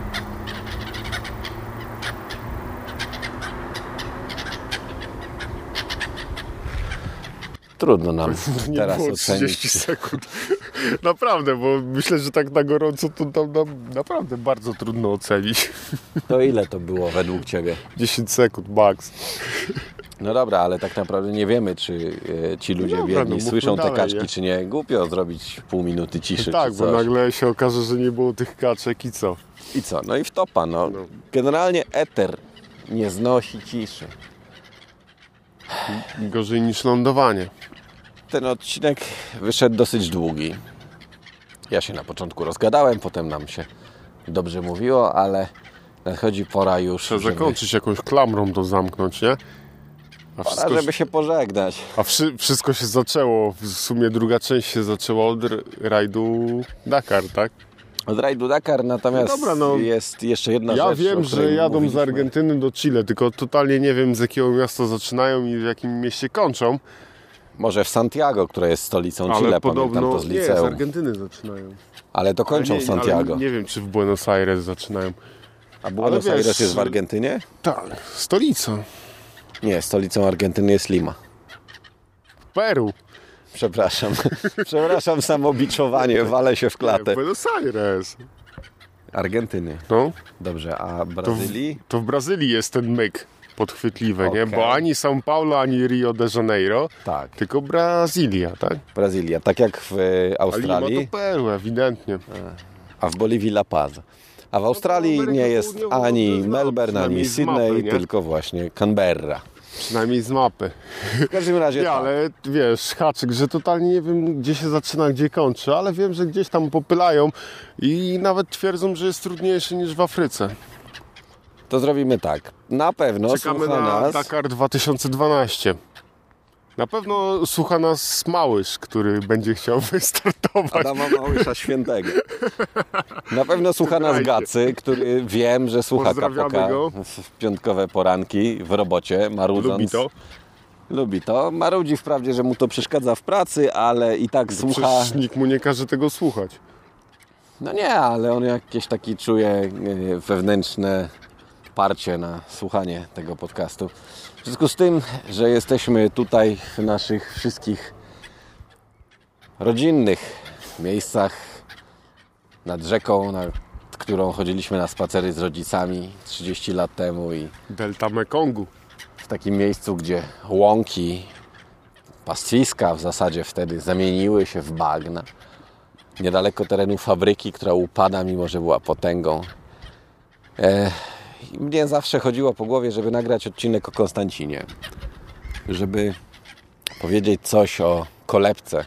Trudno nam Nie teraz było ocenić. 30 sekund. Naprawdę, bo myślę, że tak na gorąco to tam nam naprawdę bardzo trudno ocenić. To ile to było według Ciebie? 10 sekund max. No dobra, ale tak naprawdę nie wiemy, czy e, ci ludzie dobra, biedni no słyszą te kaczki, nie? czy nie. Głupio zrobić pół minuty ciszy tak, bo nagle się okaże, że nie było tych kaczek i co? I co? No i wtopa, no. Generalnie eter nie znosi ciszy. Gorzej niż lądowanie. Ten odcinek wyszedł dosyć długi. Ja się na początku rozgadałem, potem nam się dobrze mówiło, ale nadchodzi pora już, Trzeba żeby, zakończyć jakąś klamrą to zamknąć, nie? A pora, wszystko, żeby się pożegnać. a wszy, wszystko się zaczęło, w sumie druga część się zaczęła od rajdu Dakar, tak? Od rajdu Dakar natomiast No dobra, no. jest jeszcze jedna Ja rzecz, o wiem, że jadą z mówiliśmy. Argentyny do Chile, tylko totalnie nie wiem z jakiego miasta zaczynają i w jakim mieście kończą. Może w Santiago, które jest stolicą Ale Chile, podobno pamiętam to z nie, z liceum. Argentyny zaczynają. ale to kończą Ale w nie, Santiago. Nie wiem, czy w Buenos Aires zaczynają. A Buenos wiesz, Aires jest w Argentynie? Tak, stolica. Nie, stolicą Argentyny jest Lima. Peru. Przepraszam. Przepraszam, samobiczowanie, walę się w Nie, klatę. Buenos Aires. Argentyny. No, Dobrze, a to Brazylii? w, to w Brazylii jest ten myk podchwytliwy, nie? Okej. Bo ani São Paulo, ani Rio de Janeiro, Tak, tylko Brazylia, tak? Brazylia. Tak jak w e, A Lima Australii, to Peru, ewidentnie. a w Boliwii La Paz. A w Australii Ameryka nie jest ani to znam, Melbourne, ani Sydney, nie? tylko właśnie Canberra. Przynajmniej z mapy. W każdym razie Nie, tak. ale wiesz, haczyk, że totalnie nie wiem, gdzie się zaczyna, gdzie kończy, ale wiem, że gdzieś tam popylają i nawet twierdzą, że jest trudniejszy niż w Afryce. To zrobimy tak. Na pewno Czekamy na nas... Dakar 2012. Na pewno słucha nas Małysz, który będzie chciał wystartować. Adama Małysza Świętego. Na pewno słucha nas. Gacy, który wiem, że słucha Kapoka go. w piątkowe poranki w robocie, marudząc. Lubi to. Lubi to. Marudzi wprawdzie, że mu to przeszkadza w pracy, ale i tak słucha. Przecież nikt mu nie każe tego słuchać. No nie, ale on jakieś taki czuje e, wewnętrzne parcie na słuchanie tego podcastu. W związku z tym, że jesteśmy tutaj w naszych wszystkich rodzinnych miejscach nad rzeką, nad którą chodziliśmy na spacery z rodzicami 30 lat temu i Delta Mekongu. w takim miejscu, gdzie łąki, pastwiska w zasadzie wtedy zamieniły się w bagna. Niedaleko terenu fabryki, która upada, mimo że była potęgą. E, mnie zawsze chodziło po głowie, żeby nagrać odcinek o Konstancinie. Żeby powiedzieć coś o kolebce.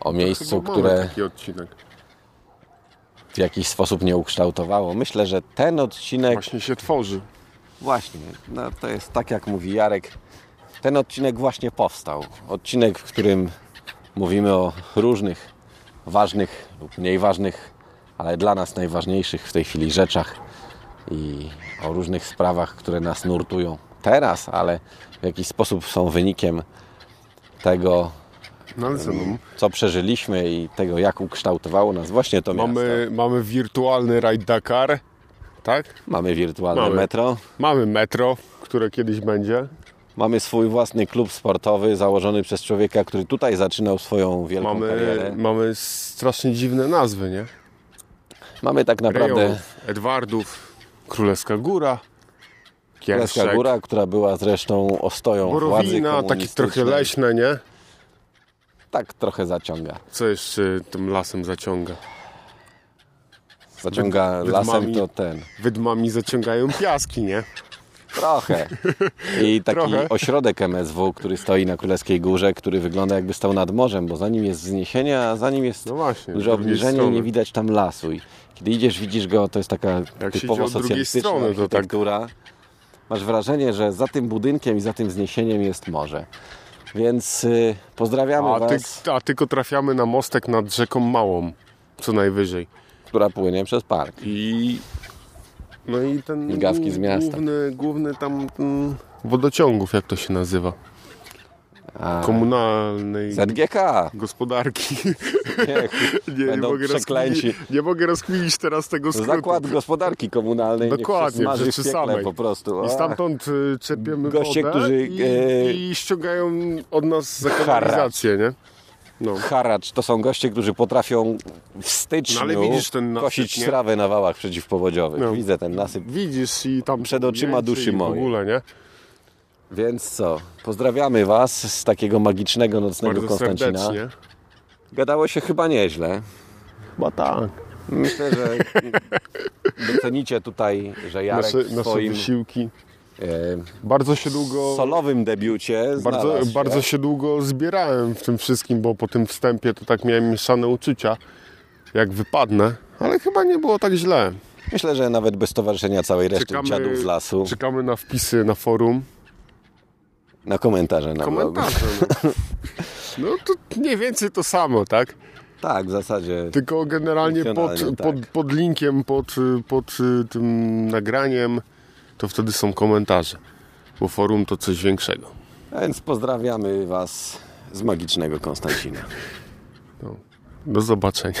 O miejscu, które taki odcinek. w jakiś sposób nie ukształtowało. Myślę, że ten odcinek Właśnie się tworzy. Właśnie, no to jest tak jak mówi Jarek. Ten odcinek właśnie powstał. Odcinek, w którym mówimy o różnych ważnych lub mniej ważnych, ale dla nas najważniejszych w tej chwili rzeczach i o różnych sprawach, które nas nurtują teraz, ale w jakiś sposób są wynikiem tego, No co, no, co przeżyliśmy i tego, jak ukształtowało nas właśnie to miasto. mamy, mamy wirtualny rajd Dakar, tak? Mamy wirtualne Mamy. metro, Mamy metro, które kiedyś będzie. Mamy swój własny klub sportowy założony przez człowieka, który tutaj zaczynał swoją wielką Mamy, karierę. mamy strasznie dziwne nazwy, nie? Mamy tak naprawdę Rejonów, Edwardów, Królewska Góra, Królewska Kierszek, Góra, która była zresztą ostoją władzy Borowina, takie komunistycznej. trochę leśne, nie? Tak trochę zaciąga. Co jeszcze tym lasem zaciąga? Zaciąga Wyd- lasem wydmami. to ten. Wydmami zaciągają piaski, nie? Trochę. I taki Trochę. ośrodek MSW, który stoi na Królewskiej Górze, który wygląda jakby stał nad morzem, bo za nim jest wzniesienie, a za nim jest No właśnie, duże obniżenie nie widać tam lasu. I kiedy idziesz, widzisz go, to jest taka Jak typowo socjalistyczna strony, tak- architektura. Masz wrażenie, że za tym budynkiem i za tym wzniesieniem jest morze. Więc y, pozdrawiamy A, ty, Was, a tylko trafiamy na mostek nad rzeką Małą, co najwyżej. która płynie przez park. I no i ten Migawki z miasta. główny, główny tam mm, wodociągów, jak to się nazywa? A Komunalnej ZGK. gospodarki. Nie, nie, mogę rozkminić, nie mogę rozkminić teraz tego skrótu. Zakład gospodarki komunalnej Dokładnie, w rzeczy samej. po prostu. I stamtąd y, czerpiemy Goście, wodę którzy, i, e, i ściągają od nas za kanalizację, nie? No. Haracz to są goście, którzy potrafią w styczniu No, ten nasyp, kosić nie? trawę na wałach przeciwpowodziowych. No. Widzę ten nasyp. Widzisz i tam Przed oczyma duszy i w ogóle, nie? Więc co? Pozdrawiamy Was z takiego magicznego nocnego Bardzo Konstancina. serdecznie. Gadało się chyba nieźle. Chyba tak. Myślę, że docenicie tutaj, że Jarek Nasze, w nasze swoim wysiłki. E, Bardzo się długo... solowym debiucie Bardzo, się. bardzo się długo zbierałem w tym wszystkim, bo po tym wstępie to tak miałem mieszane uczucia, jak wypadnę, ale chyba nie było tak źle. Myślę, że nawet bez towarzyszenia całej reszty dziadów z lasu czekamy na wpisy na forum. na komentarze na. Komentarze. No. no to mniej więcej to samo, tak? Tak, w zasadzie. Tylko generalnie pod, tak. pod, pod linkiem, pod, pod tym nagraniem, to wtedy są komentarze. Bo forum to coś większego. A Więc pozdrawiamy Was z magicznego Konstancina. Do zobaczenia.